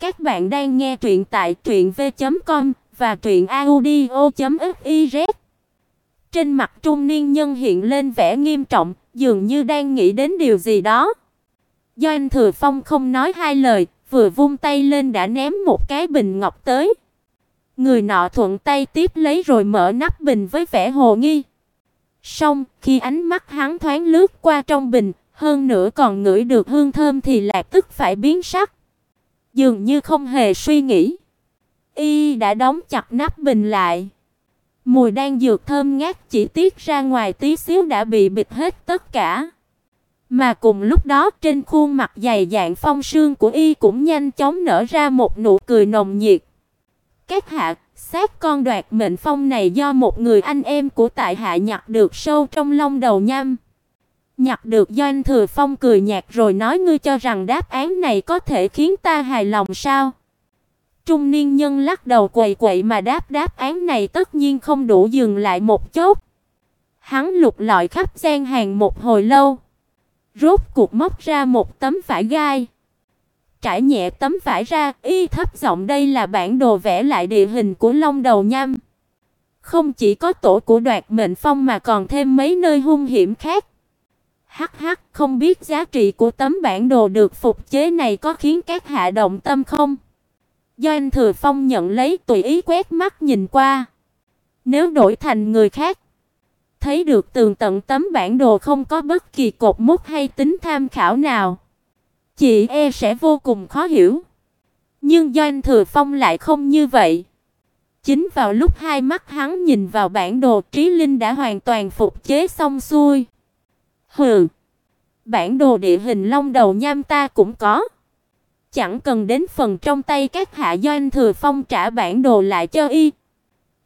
Các bạn đang nghe truyện tại truyệnv.com và truyệnaudio.fiz. Trên mặt trung niên nhân hiện lên vẻ nghiêm trọng, dường như đang nghĩ đến điều gì đó. Do anh Thừa Phong không nói hai lời, vừa vung tay lên đã ném một cái bình ngọc tới. Người nọ thuận tay tiếp lấy rồi mở nắp bình với vẻ hồ nghi. Xong, khi ánh mắt hắn thoáng lướt qua trong bình, hơn nữa còn ngửi được hương thơm thì lập tức phải biến sắc. Dường như không hề suy nghĩ, y đã đóng chặt nắp bình lại. Mùi đan dược thơm ngát chỉ tiết ra ngoài tí xíu đã bị bịt hết tất cả. Mà cùng lúc đó trên khuôn mặt dày dạn phong sương của y cũng nhanh chóng nở ra một nụ cười nồng nhiệt. Các hạ, xác con đoạt mệnh phong này do một người anh em của tại hạ nhặt được sâu trong lông đầu nhâm. Nhặt được Doanh Thừa Phong cười nhạt rồi nói ngươi cho rằng đáp án này có thể khiến ta hài lòng sao? Trung niên nhân lắc đầu quậy quậy mà đáp đáp án này tất nhiên không đủ dừng lại một chút. Hắn lục lọi khắp gian hàng một hồi lâu, rốt cuộc móc ra một tấm vải gai. Trải nhẹ tấm vải ra, y thấp giọng đây là bản đồ vẽ lại địa hình của Long Đầu Nham. Không chỉ có tổ của Đoạt Mệnh Phong mà còn thêm mấy nơi hung hiểm khác. Hắc hắc, không biết giá trị của tấm bản đồ được phục chế này có khiến các hạ động tâm không? Do anh Thừa Phong nhận lấy tùy ý quét mắt nhìn qua. Nếu đổi thành người khác, thấy được tường tận tấm bản đồ không có bất kỳ cột mốc hay tính tham khảo nào, chị e sẽ vô cùng khó hiểu. Nhưng do anh Thừa Phong lại không như vậy. Chính vào lúc hai mắt hắn nhìn vào bản đồ, Trí Linh đã hoàn toàn phục chế xong xuôi. Hừ. Bản đồ địa hình long đầu nham ta cũng có. Chẳng cần đến phần trong tay các hạ doanh thừa phong trả bản đồ lại cho y.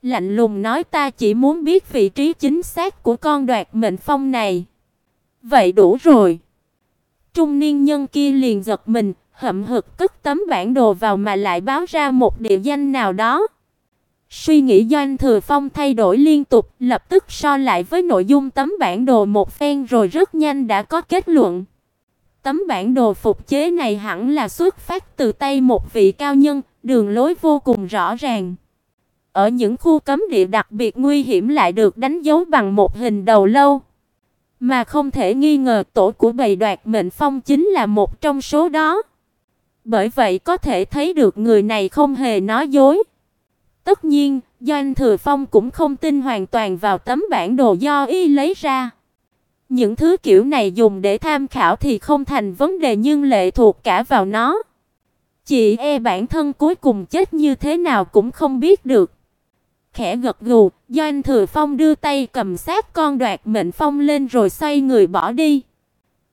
Lạnh lùng nói ta chỉ muốn biết vị trí chính xác của con đoạt mệnh phong này. Vậy đủ rồi. Trung niên nhân kia liền giật mình, hậm hực cất tấm bản đồ vào mà lại báo ra một địa danh nào đó. Suy nghĩ Doanh Thừa Phong thay đổi liên tục, lập tức so lại với nội dung tấm bản đồ một phen rồi rất nhanh đã có kết luận. Tấm bản đồ phục chế này hẳn là xuất phát từ tay một vị cao nhân, đường lối vô cùng rõ ràng. Ở những khu cấm địa đặc biệt nguy hiểm lại được đánh dấu bằng một hình đầu lâu. Mà không thể nghi ngờ tổ của bầy đoạt mệnh phong chính là một trong số đó. Bởi vậy có thể thấy được người này không hề nói dối. Tất nhiên, Doanh Thừa Phong cũng không tin hoàn toàn vào tấm bản đồ do y lấy ra. Những thứ kiểu này dùng để tham khảo thì không thành vấn đề nhưng lệ thuộc cả vào nó. Chị e bản thân cuối cùng chết như thế nào cũng không biết được. Khẽ gật gù, Doanh Thừa Phong đưa tay cầm sát con đoạt mệnh phong lên rồi xoay người bỏ đi.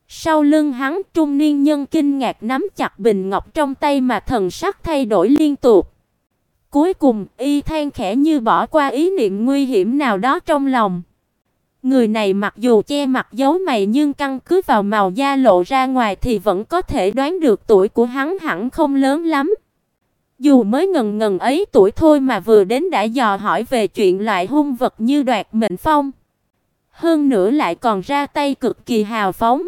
Sau lưng hắn, trung niên nhân kinh ngạc nắm chặt bình ngọc trong tay mà thần sắc thay đổi liên tục. Cuối cùng, y than khẽ như bỏ qua ý niệm nguy hiểm nào đó trong lòng. Người này mặc dù che mặt giấu mày nhưng căn cứ vào màu da lộ ra ngoài thì vẫn có thể đoán được tuổi của hắn hẳn không lớn lắm. Dù mới ngần ngần ấy tuổi thôi mà vừa đến đã dò hỏi về chuyện loại hung vật như đoạt mệnh phong. Hơn nữa lại còn ra tay cực kỳ hào phóng.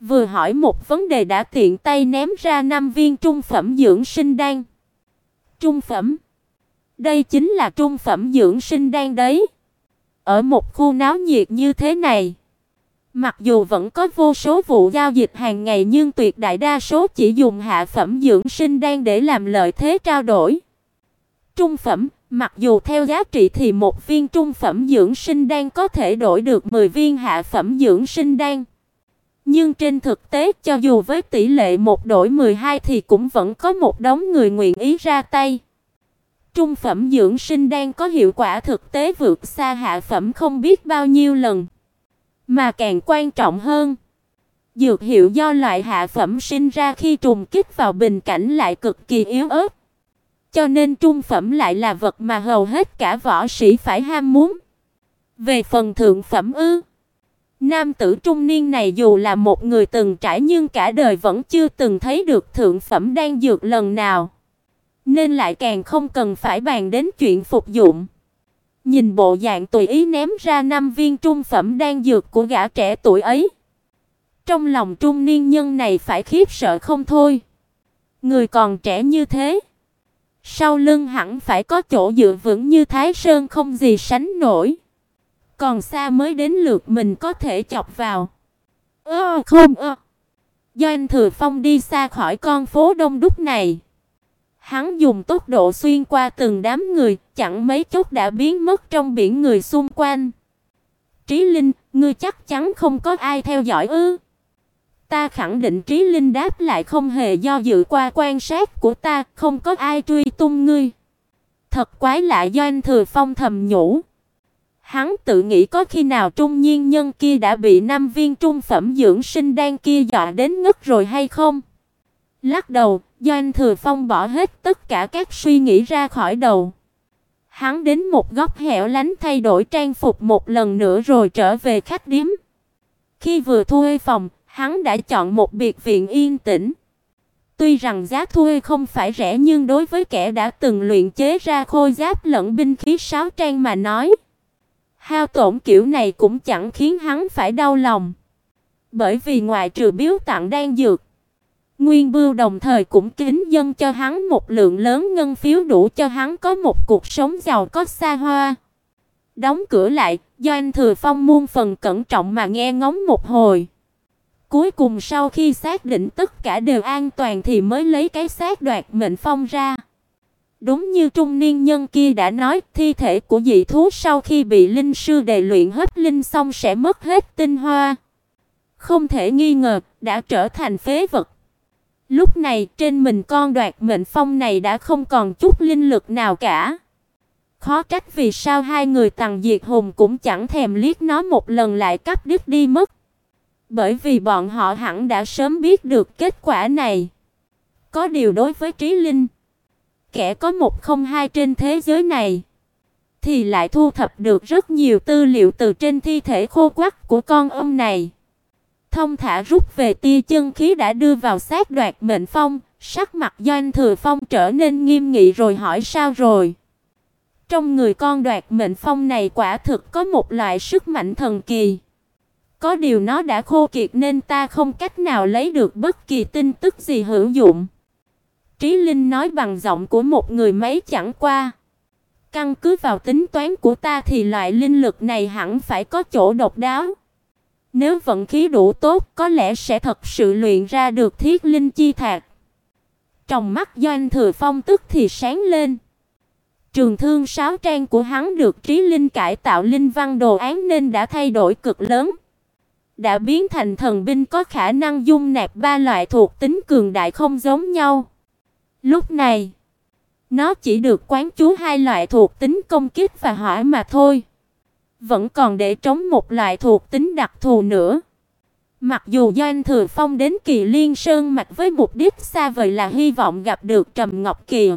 Vừa hỏi một vấn đề đã tiện tay ném ra năm viên trung phẩm dưỡng sinh đan. Trung phẩm. Đây chính là trung phẩm dưỡng sinh đan đấy. Ở một khu náo nhiệt như thế này, mặc dù vẫn có vô số vụ giao dịch hàng ngày nhưng tuyệt đại đa số chỉ dùng hạ phẩm dưỡng sinh đan để làm lợi thế trao đổi. Trung phẩm, mặc dù theo giá trị thì một viên trung phẩm dưỡng sinh đan có thể đổi được 10 viên hạ phẩm dưỡng sinh đan. Nhưng trên thực tế cho dù với tỷ lệ một đổi 12 thì cũng vẫn có một đống người nguyện ý ra tay. Trung phẩm dưỡng sinh đang có hiệu quả thực tế vượt xa hạ phẩm không biết bao nhiêu lần. Mà càng quan trọng hơn, dược hiệu do loại hạ phẩm sinh ra khi trùng kích vào bình cảnh lại cực kỳ yếu ớt. Cho nên trung phẩm lại là vật mà hầu hết cả võ sĩ phải ham muốn. Về phần thượng phẩm ư? Nam tử trung niên này dù là một người từng trải nhưng cả đời vẫn chưa từng thấy được thượng phẩm đan dược lần nào, nên lại càng không cần phải bàn đến chuyện phục dụng. Nhìn bộ dạng tùy ý ném ra năm viên trung phẩm đan dược của gã trẻ tuổi ấy, trong lòng trung niên nhân này phải khiếp sợ không thôi. Người còn trẻ như thế, sau lưng hẳn phải có chỗ dựa vững như Thái Sơn không gì sánh nổi. Còn xa mới đến lượt mình có thể chọc vào. Ơ không ơ. Do anh Thừa Phong đi xa khỏi con phố đông đúc này. Hắn dùng tốc độ xuyên qua từng đám người, chẳng mấy chốc đã biến mất trong biển người xung quanh. Trí Linh, ngươi chắc chắn không có ai theo dõi ư? Ta khẳng định Trí Linh đáp lại không hề do dự qua quan sát của ta, không có ai truy tung ngươi. Thật quái lạ do anh Thừa Phong thầm nhủ. Hắn tự nghĩ có khi nào trung nhiên nhân kia đã bị năm viên trung phẩm dưỡng sinh đan kia dọa đến ngất rồi hay không? Lắc đầu, doanh Thừa Phong bỏ hết tất cả các suy nghĩ ra khỏi đầu. Hắn đến một góc hẻo lánh thay đổi trang phục một lần nữa rồi trở về khách điếm. Khi vừa thuê phòng, hắn đã chọn một biệt viện yên tĩnh. Tuy rằng giá thuê không phải rẻ nhưng đối với kẻ đã từng luyện chế ra khôi giáp lẫn binh khí sáo trang mà nói, hao tổn kiểu này cũng chẳng khiến hắn phải đau lòng. Bởi vì ngoài trừ biếu tặng đan dược, Nguyên Bưu đồng thời cũng kính dâng cho hắn một lượng lớn ngân phiếu đủ cho hắn có một cuộc sống giàu có xa hoa. Đóng cửa lại, Doanh Thừa Phong muôn phần cẩn trọng mà nghe ngóng một hồi. Cuối cùng sau khi xác định tất cả đều an toàn thì mới lấy cái xác đoạt mệnh phong ra. Đúng như trung niên nhân kia đã nói, thi thể của dị thú sau khi bị linh sư đề luyện hết linh xong sẽ mất hết tinh hoa. Không thể nghi ngờ, đã trở thành phế vật. Lúc này, trên mình con đoạt mệnh phong này đã không còn chút linh lực nào cả. Khó trách vì sao hai người Tằng Diệt Hùng cũng chẳng thèm liếc nó một lần lại cắt đứt đi mất. Bởi vì bọn họ hẳn đã sớm biết được kết quả này. Có điều đối với Trí Linh, kẻ có một không hai trên thế giới này, thì lại thu thập được rất nhiều tư liệu từ trên thi thể khô quắt của con ông này. Thông thả rút về tia chân khí đã đưa vào xác đoạt mệnh phong, sắc mặt Doanh Thừa Phong trở nên nghiêm nghị rồi hỏi sao rồi? Trong người con đoạt mệnh phong này quả thực có một loại sức mạnh thần kỳ. Có điều nó đã khô kiệt nên ta không cách nào lấy được bất kỳ tin tức gì hữu dụng. Trí Linh nói bằng giọng của một người mấy chẳng qua. Căn cứ vào tính toán của ta thì loại linh lực này hẳn phải có chỗ độc đáo. Nếu vận khí đủ tốt, có lẽ sẽ thật sự luyện ra được Thiết Linh chi thạch. Trong mắt Doanh Thừa Phong tức thì sáng lên. Trường thương sáo trang của hắn được Trí Linh cải tạo linh văn đồ án nên đã thay đổi cực lớn đã biến thành thần binh có khả năng dung nạp ba loại thuộc tính cường đại không giống nhau. Lúc này, nó chỉ được quán chú hai loại thuộc tính công kích và hỏa mà thôi. Vẫn còn để trống một loại thuộc tính đặc thù nữa. Mặc dù Doanh Thừa Phong đến Kỳ Liên Sơn mạch với mục đích xa vời là hy vọng gặp được Trầm Ngọc Kỳ,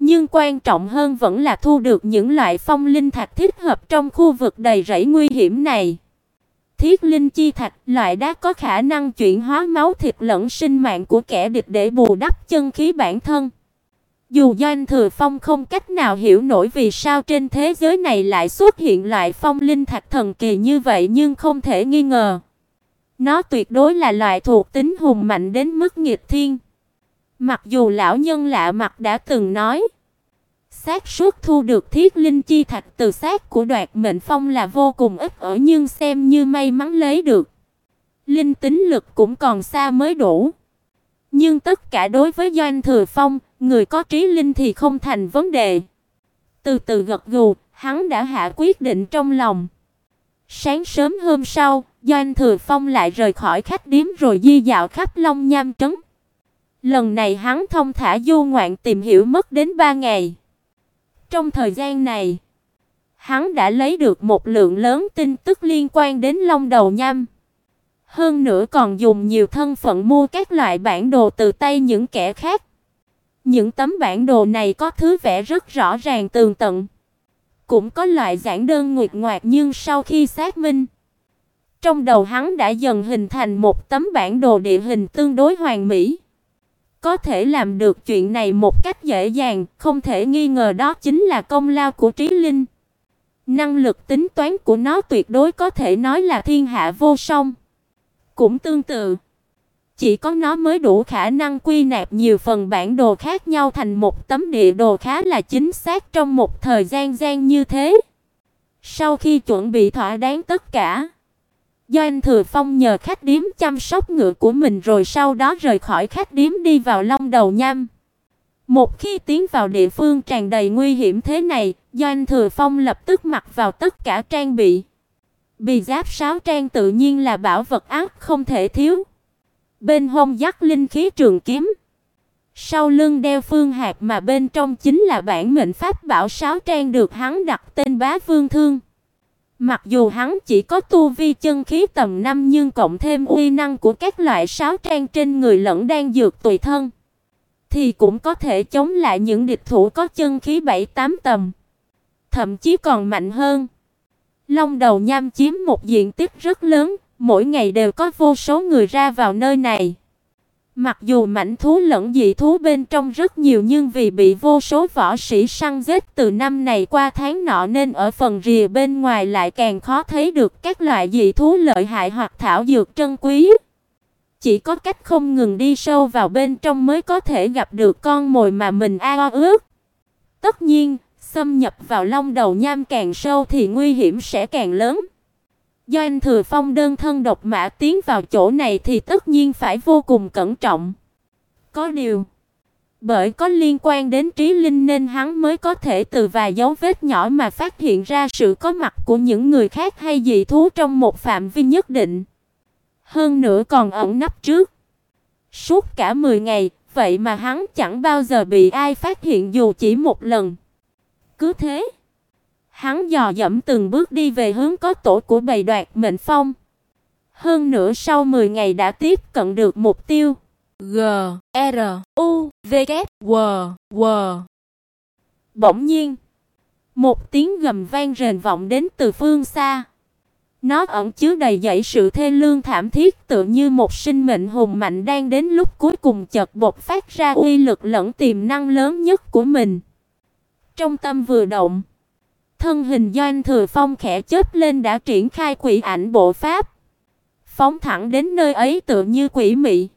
nhưng quan trọng hơn vẫn là thu được những loại phong linh thạch thích hợp trong khu vực đầy rẫy nguy hiểm này. Thiết linh chi thạch, loại đá có khả năng chuyển hóa máu thịt lẫn sinh mạng của kẻ địch để bù đắp chân khí bản thân. Dù Doanh Thừa Phong không cách nào hiểu nổi vì sao trên thế giới này lại xuất hiện loại phong linh thạch thần kỳ như vậy nhưng không thể nghi ngờ. Nó tuyệt đối là loại thuộc tính hùng mạnh đến mức nghịch thiên. Mặc dù lão nhân lạ mặt đã từng nói, xác suất thu được thiết linh chi thạch từ xác của đoạt mệnh phong là vô cùng ít ở nhưng xem như may mắn lấy được. Linh tính lực cũng còn xa mới đủ. Nhưng tất cả đối với Doanh Thừa Phong, người có trí linh thì không thành vấn đề. Từ từ gật gù, hắn đã hạ quyết định trong lòng. Sáng sớm hôm sau, Doanh Thừa Phong lại rời khỏi khách điếm rồi di dạo khắp Long Nham trấn. Lần này hắn thông thả du ngoạn tìm hiểu mất đến 3 ngày. Trong thời gian này, hắn đã lấy được một lượng lớn tin tức liên quan đến Long Đầu Nham. Hơn nữa còn dùng nhiều thân phận mua các loại bản đồ từ tay những kẻ khác. Những tấm bản đồ này có thứ vẽ rất rõ ràng tường tận. Cũng có loại giản đơn nguyệt ngoạc nhưng sau khi xác minh, trong đầu hắn đã dần hình thành một tấm bản đồ địa hình tương đối hoàn mỹ. Có thể làm được chuyện này một cách dễ dàng, không thể nghi ngờ đó chính là công lao của Trí Linh. Năng lực tính toán của nó tuyệt đối có thể nói là thiên hạ vô song. Cũng tương tự, chỉ có nó mới đủ khả năng quy nạp nhiều phần bản đồ khác nhau thành một tấm địa đồ khá là chính xác trong một thời gian gian như thế. Sau khi chuẩn bị thỏa đáng tất cả, Doanh Thừa Phong nhờ khách điếm chăm sóc ngựa của mình rồi sau đó rời khỏi khách điếm đi vào Long Đầu Nham. Một khi tiến vào địa phương tràn đầy nguy hiểm thế này, Doanh Thừa Phong lập tức mặc vào tất cả trang bị. Bì giáp sáo trang tự nhiên là bảo vật ác không thể thiếu. Bên hông dắt linh khí trường kiếm. Sau lưng đeo phương hạt mà bên trong chính là bản mệnh pháp bảo sáo trang được hắn đặt tên Bá Vương Thương. Mặc dù hắn chỉ có tu vi chân khí tầm 5 nhưng cộng thêm uy năng của các loại sáo trang trên người lẫn đang dược tùy thân, thì cũng có thể chống lại những địch thủ có chân khí 7-8 tầm, thậm chí còn mạnh hơn. Long đầu nham chiếm một diện tích rất lớn, mỗi ngày đều có vô số người ra vào nơi này. Mặc dù mảnh thú lẫn dị thú bên trong rất nhiều nhưng vì bị vô số võ sĩ săn giết từ năm này qua tháng nọ nên ở phần rìa bên ngoài lại càng khó thấy được các loại dị thú lợi hại hoặc thảo dược trân quý. Chỉ có cách không ngừng đi sâu vào bên trong mới có thể gặp được con mồi mà mình ao ước. Tất nhiên, xâm nhập vào long đầu nham càng sâu thì nguy hiểm sẽ càng lớn. Do anh Thừa Phong đơn thân độc mã tiến vào chỗ này thì tất nhiên phải vô cùng cẩn trọng. Có điều, bởi có liên quan đến trí linh nên hắn mới có thể từ vài dấu vết nhỏ mà phát hiện ra sự có mặt của những người khác hay dị thú trong một phạm vi nhất định. Hơn nữa còn ẩn nấp trước. Suốt cả 10 ngày, vậy mà hắn chẳng bao giờ bị ai phát hiện dù chỉ một lần. Cứ thế, Hắn dò dẫm từng bước đi về hướng có tổ của bầy đoạt mệnh phong. Hơn nữa sau 10 ngày đã tiếp cận được mục tiêu. G R U V K W W. Bỗng nhiên, một tiếng gầm vang rền vọng đến từ phương xa. Nó ẩn chứa đầy dẫy sự thê lương thảm thiết tựa như một sinh mệnh hùng mạnh đang đến lúc cuối cùng chợt bộc phát ra uy lực lẫn tiềm năng lớn nhất của mình. Trong tâm vừa động, Thân hình Doanh Thừa Phong khẽ chớp lên đã triển khai quỷ ảnh bộ pháp, phóng thẳng đến nơi ấy tựa như quỷ mị.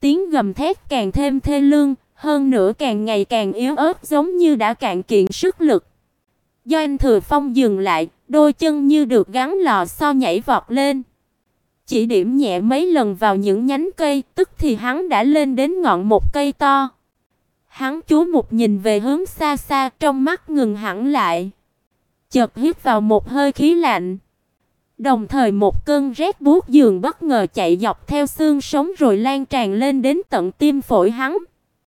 Tiếng gầm thét càng thêm thê lương, hơn nữa càng ngày càng yếu ớt giống như đã cạn kiệt sức lực. Doanh Thừa Phong dừng lại, đôi chân như được gắn lò xo nhảy vọt lên. Chỉ điểm nhẹ mấy lần vào những nhánh cây, tức thì hắn đã lên đến ngọn một cây to. Hắn chú một nhìn về hướng xa xa, trong mắt ngừng hẳn lại chợt hít vào một hơi khí lạnh. Đồng thời một cơn rét buốt giường bất ngờ chạy dọc theo xương sống rồi lan tràn lên đến tận tim phổi hắn.